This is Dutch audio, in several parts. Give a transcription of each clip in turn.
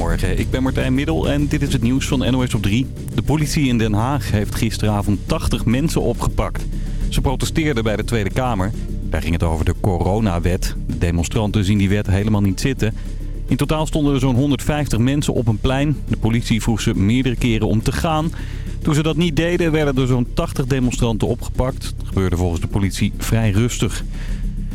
Goedemorgen, ik ben Martijn Middel en dit is het nieuws van NOS op 3. De politie in Den Haag heeft gisteravond 80 mensen opgepakt. Ze protesteerden bij de Tweede Kamer. Daar ging het over de coronawet. De demonstranten zien die wet helemaal niet zitten. In totaal stonden er zo'n 150 mensen op een plein. De politie vroeg ze meerdere keren om te gaan. Toen ze dat niet deden werden er zo'n 80 demonstranten opgepakt. Dat gebeurde volgens de politie vrij rustig.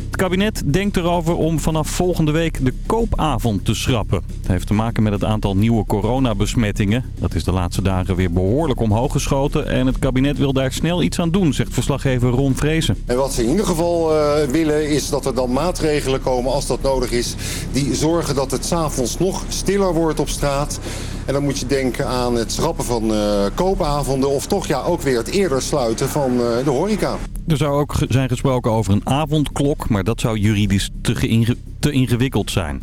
Het kabinet denkt erover om vanaf volgende week de koopavond te schrappen. Het heeft te maken met het aantal nieuwe coronabesmettingen. Dat is de laatste dagen weer behoorlijk omhoog geschoten. En het kabinet wil daar snel iets aan doen, zegt verslaggever Ron Vrezen. En wat ze in ieder geval uh, willen is dat er dan maatregelen komen als dat nodig is. Die zorgen dat het s'avonds nog stiller wordt op straat. En dan moet je denken aan het schrappen van uh, koopavonden of toch ja ook weer het eerder sluiten van uh, de horeca. Er zou ook zijn gesproken over een avondklok, maar dat zou juridisch te, inge te ingewikkeld zijn.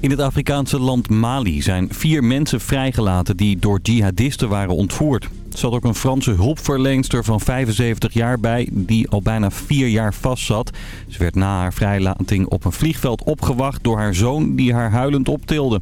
In het Afrikaanse land Mali zijn vier mensen vrijgelaten die door jihadisten waren ontvoerd. Er zat ook een Franse hulpverleenster van 75 jaar bij die al bijna vier jaar vastzat. Ze werd na haar vrijlating op een vliegveld opgewacht door haar zoon die haar huilend optilde.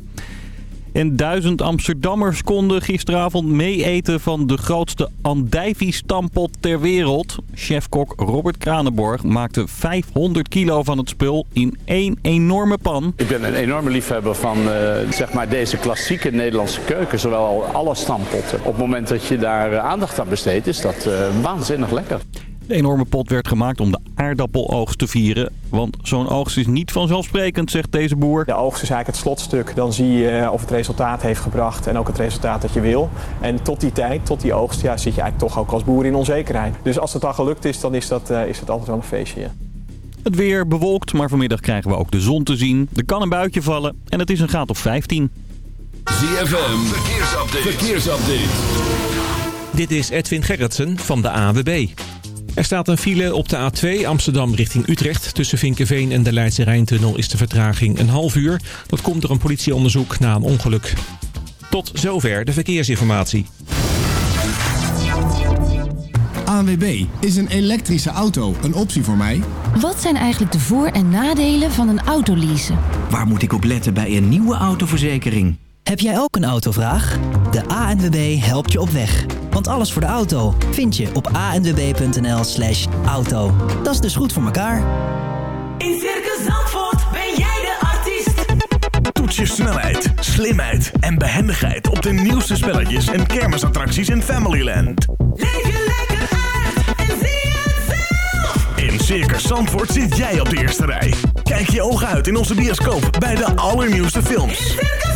En duizend Amsterdammers konden gisteravond meeeten van de grootste andijvie-stampot ter wereld. Chefkok Robert Kranenborg maakte 500 kilo van het spul in één enorme pan. Ik ben een enorme liefhebber van uh, zeg maar deze klassieke Nederlandse keuken, zowel alle stampotten. Op het moment dat je daar uh, aandacht aan besteedt is dat uh, waanzinnig lekker. De enorme pot werd gemaakt om de aardappeloogst te vieren. Want zo'n oogst is niet vanzelfsprekend, zegt deze boer. De oogst is eigenlijk het slotstuk. Dan zie je of het resultaat heeft gebracht en ook het resultaat dat je wil. En tot die tijd, tot die oogst, ja, zit je eigenlijk toch ook als boer in onzekerheid. Dus als het dan gelukt is, dan is dat, uh, is dat altijd wel een feestje. Ja. Het weer bewolkt, maar vanmiddag krijgen we ook de zon te zien. Er kan een buitje vallen en het is een graad of 15. ZFM, verkeersupdate. verkeersupdate. Dit is Edwin Gerritsen van de AWB. Er staat een file op de A2 Amsterdam richting Utrecht. Tussen Vinkenveen en de Leidse Rijntunnel is de vertraging een half uur. Dat komt door een politieonderzoek na een ongeluk. Tot zover de verkeersinformatie. ANWB, is een elektrische auto een optie voor mij? Wat zijn eigenlijk de voor- en nadelen van een autoleasen? Waar moet ik op letten bij een nieuwe autoverzekering? Heb jij ook een autovraag? De ANWB helpt je op weg. Want alles voor de auto vind je op anwb.nl slash auto. Dat is dus goed voor elkaar. In Circus Zandvoort ben jij de artiest. Toets je snelheid, slimheid en behendigheid op de nieuwste spelletjes en kermisattracties in Familyland. Leef je lekker uit en zie het zelf. In Circus Zandvoort zit jij op de eerste rij. Kijk je ogen uit in onze bioscoop bij de allernieuwste films. In Circus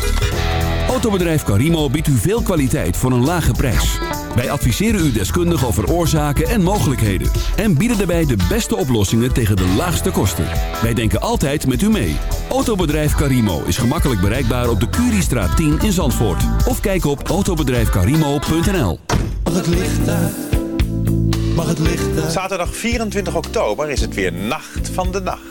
Autobedrijf Carimo biedt u veel kwaliteit voor een lage prijs. Wij adviseren u deskundig over oorzaken en mogelijkheden. En bieden daarbij de beste oplossingen tegen de laagste kosten. Wij denken altijd met u mee. Autobedrijf Carimo is gemakkelijk bereikbaar op de Curiestraat 10 in Zandvoort. Of kijk op autobedrijfcarimo.nl Mag het licht uit? Mag het licht uit? Zaterdag 24 oktober is het weer Nacht van de Nacht.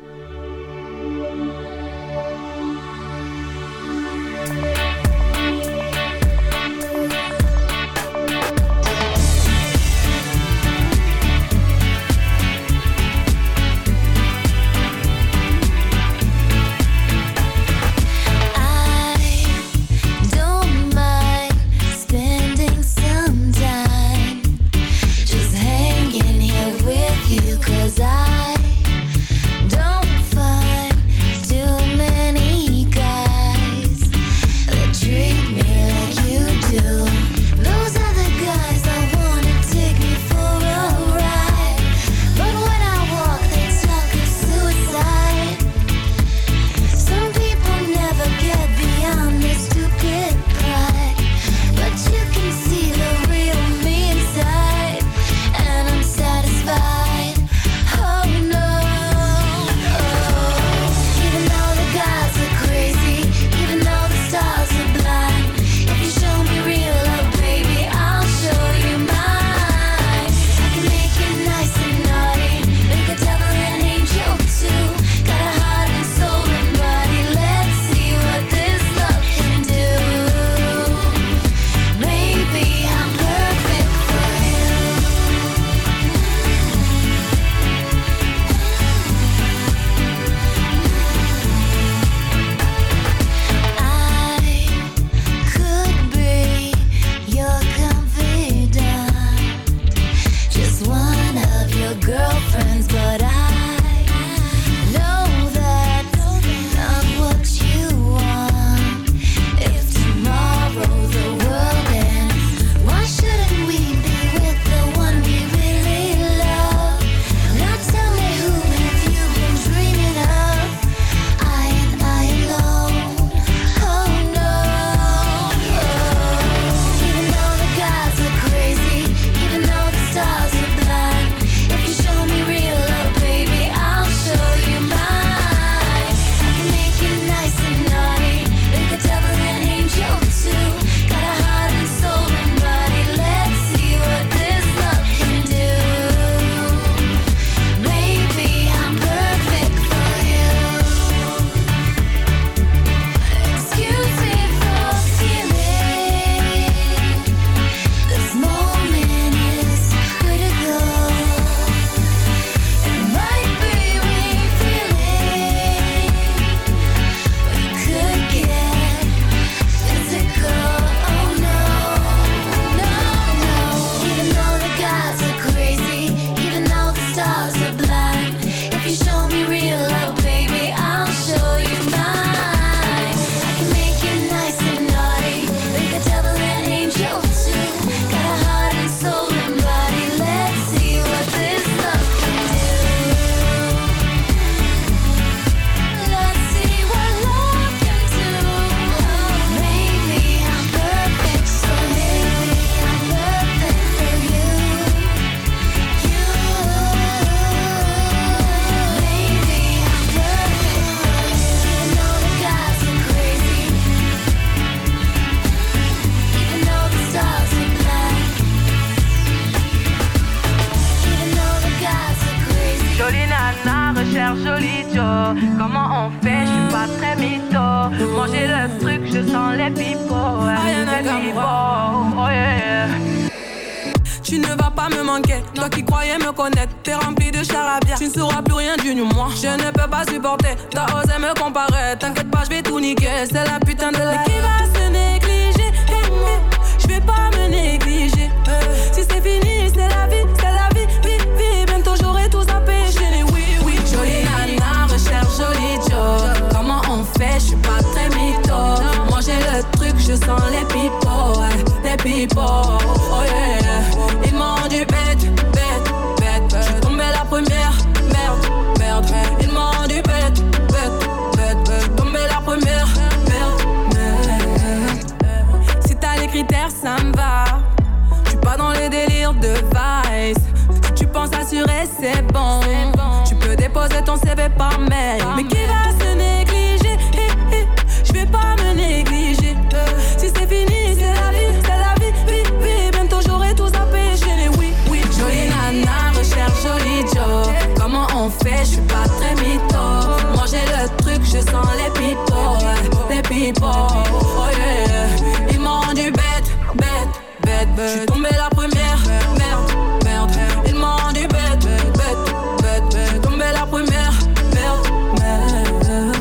Les pipeaux. Oh yeah. Ils m'ont dit bête, bête, bête, bête. J'suis tombée la première, merde, merde. Ils m'ont dit bête, bête, bête, bête. J'suis tombée la première, merde, merde.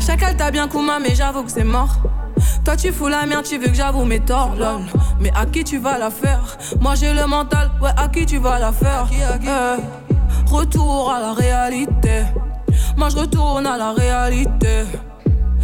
Chacal t'a bien Kuma, mais j'avoue que c'est mort. Toi tu fous la merde, tu veux que j'avoue mes torts, lol. Mais à qui tu vas la faire? Moi j'ai le mental, ouais, à qui tu vas la faire? Eh, Retour à la réalité. Moi je retourne à la réalité.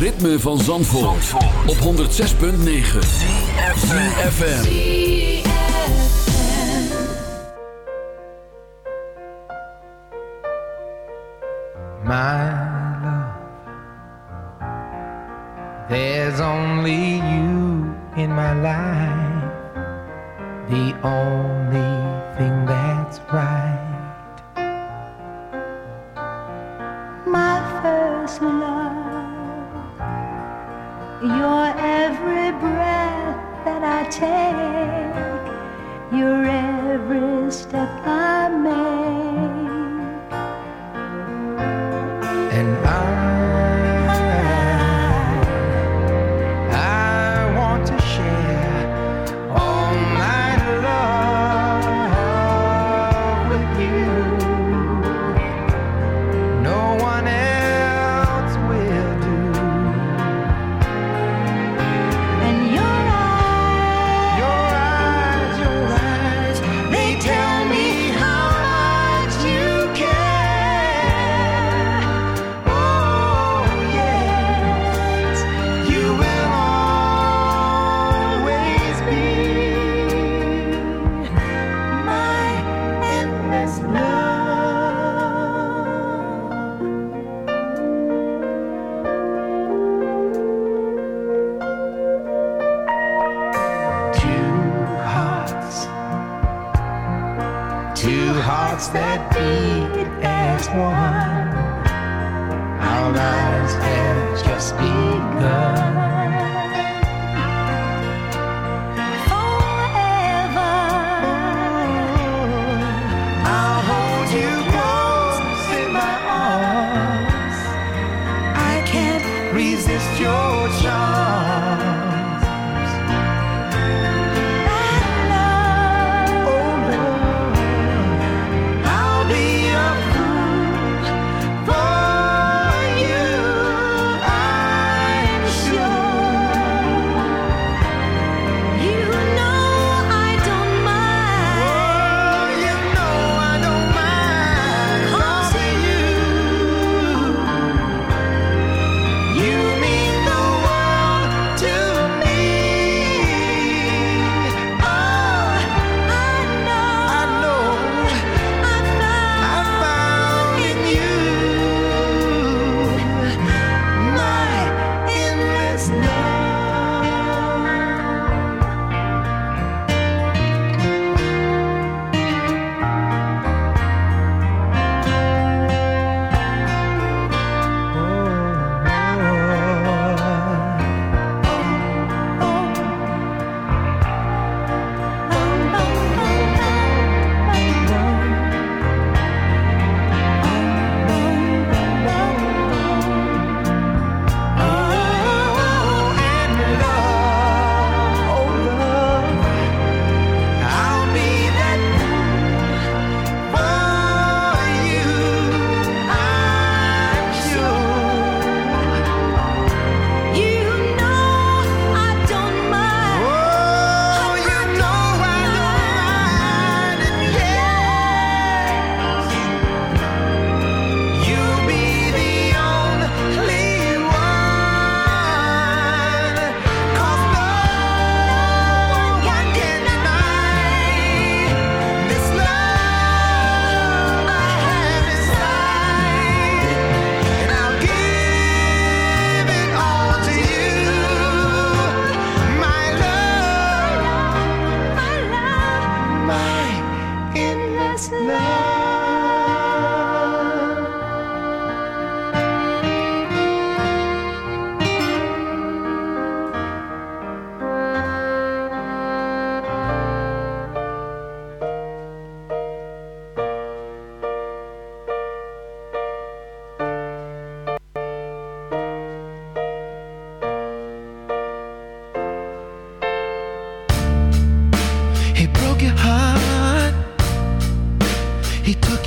ritme van Zandvoort, op 106.9 ZFM. my love. There's only you in my life, the only thing that's right. my first love. Your every breath that I take, your every step I make.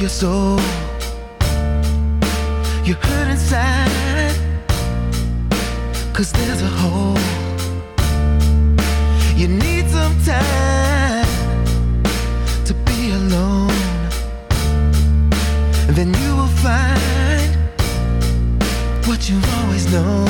your soul. You hurt inside, cause there's a hole. You need some time to be alone. And then you will find what you've always known.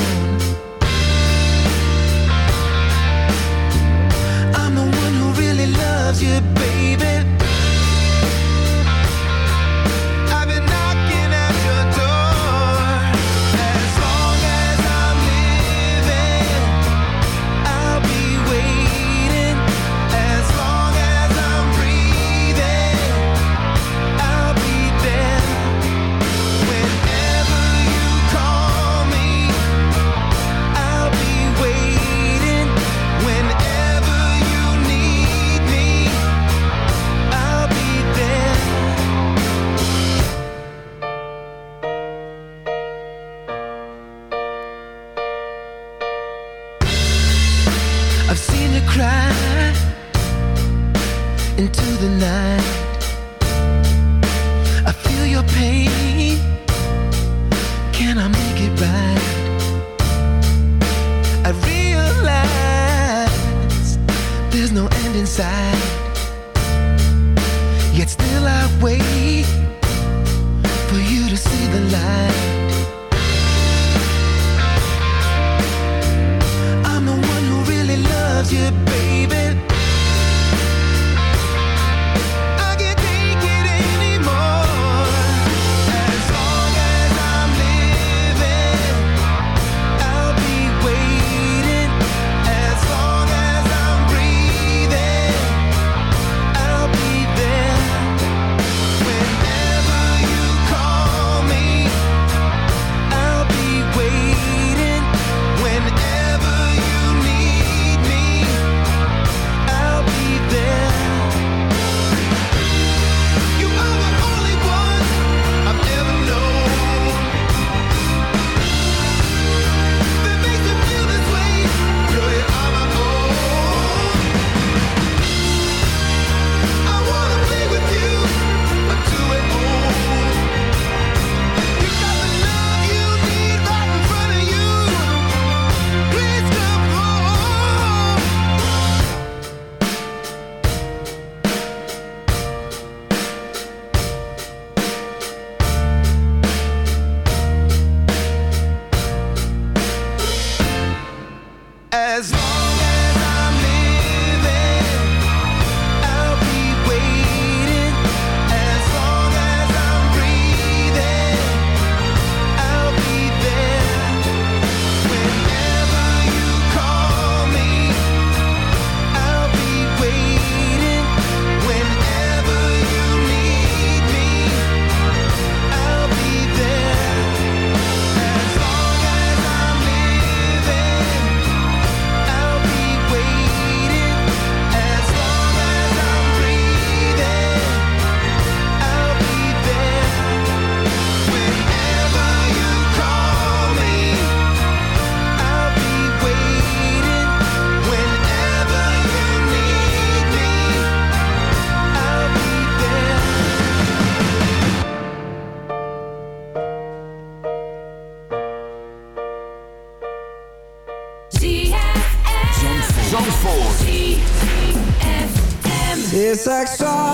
like sorry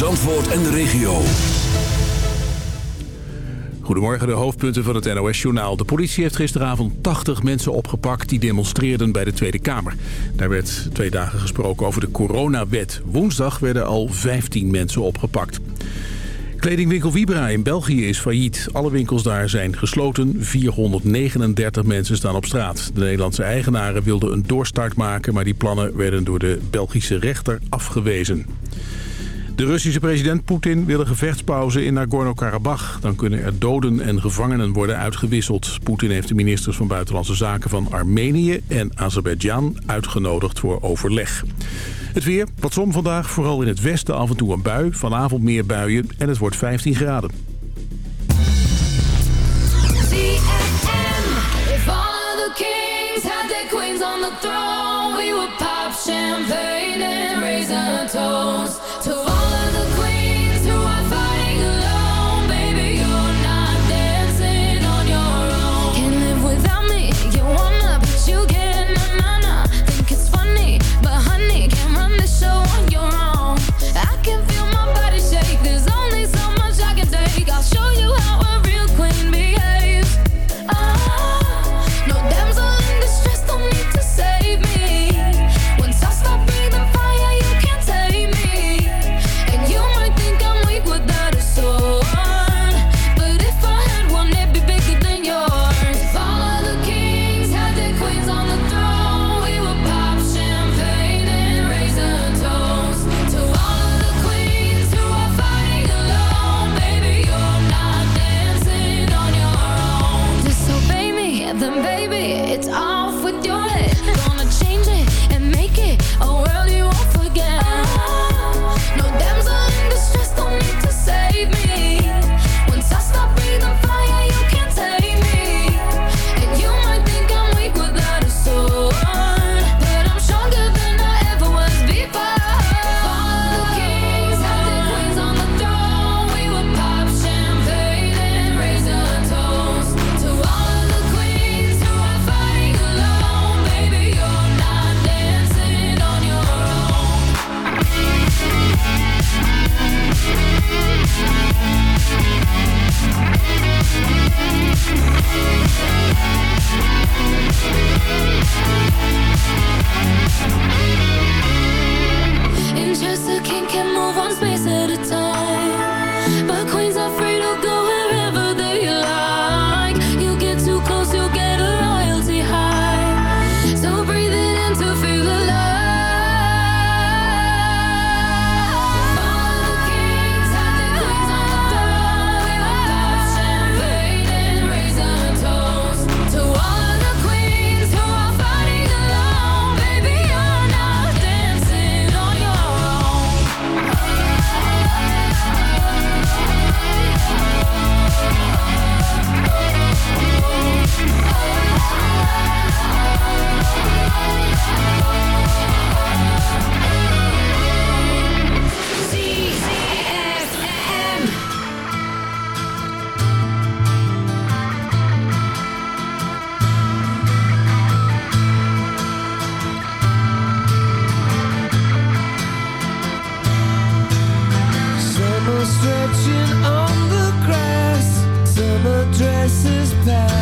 Zandvoort en de regio. Goedemorgen, de hoofdpunten van het NOS-journaal. De politie heeft gisteravond 80 mensen opgepakt die demonstreerden bij de Tweede Kamer. Daar werd twee dagen gesproken over de coronawet. Woensdag werden al 15 mensen opgepakt. Kledingwinkel Vibra in België is failliet. Alle winkels daar zijn gesloten. 439 mensen staan op straat. De Nederlandse eigenaren wilden een doorstart maken... maar die plannen werden door de Belgische rechter afgewezen. De Russische president Poetin wil een gevechtspauze in nagorno karabach Dan kunnen er doden en gevangenen worden uitgewisseld. Poetin heeft de ministers van Buitenlandse Zaken van Armenië en Azerbeidzjan uitgenodigd voor overleg. Het weer, wat zon vandaag, vooral in het westen af en toe een bui. Vanavond meer buien en het wordt 15 graden. champagne and toast. Sitting on the grass, summer dresses pass.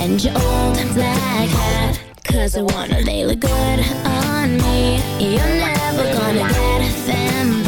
and your old black hat. Cause I wanna, they look good on me. You're never gonna get them